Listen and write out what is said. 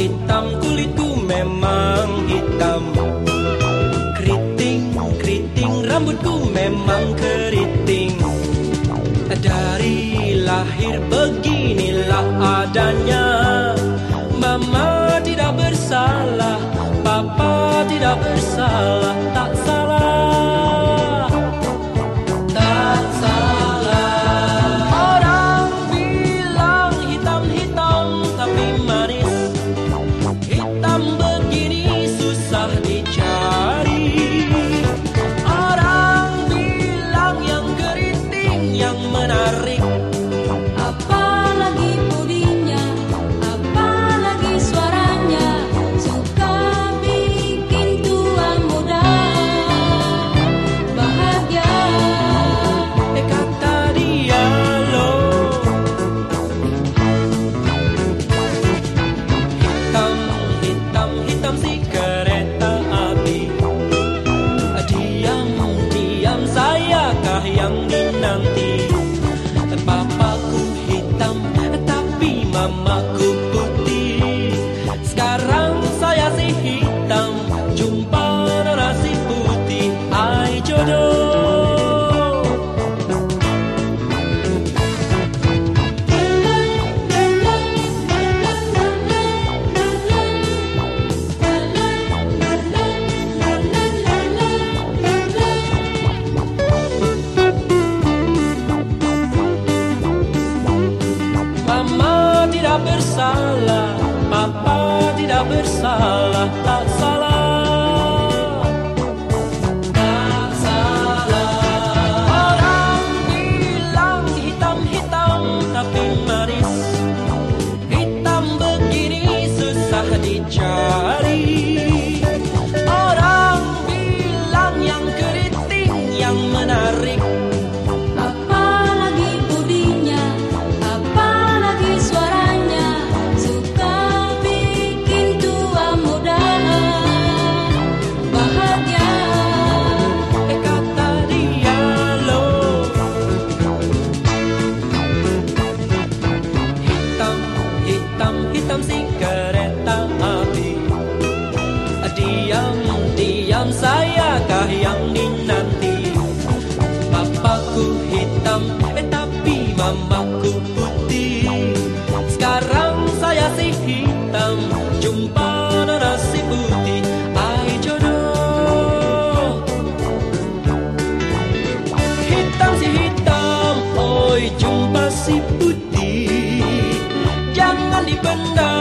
Hitam, kulitku memang hitam. Keriting, keriting rambutku memang keriting. Dari lahir beginilah adanya. Mama tidak bersalah Papa tidak bersalah Tak hitam tapi mamaku bersalah, Papa tidak bersalah, hitam, hitam si kereta api. Diam, diam sayakah yang dinanti? Papaku hitam, eh tapi mamaku putih. Sekarang saya si hitam Jumpa nasi putih. Ai jodoh. Hitam si hitam Oi jumpa si putih Bên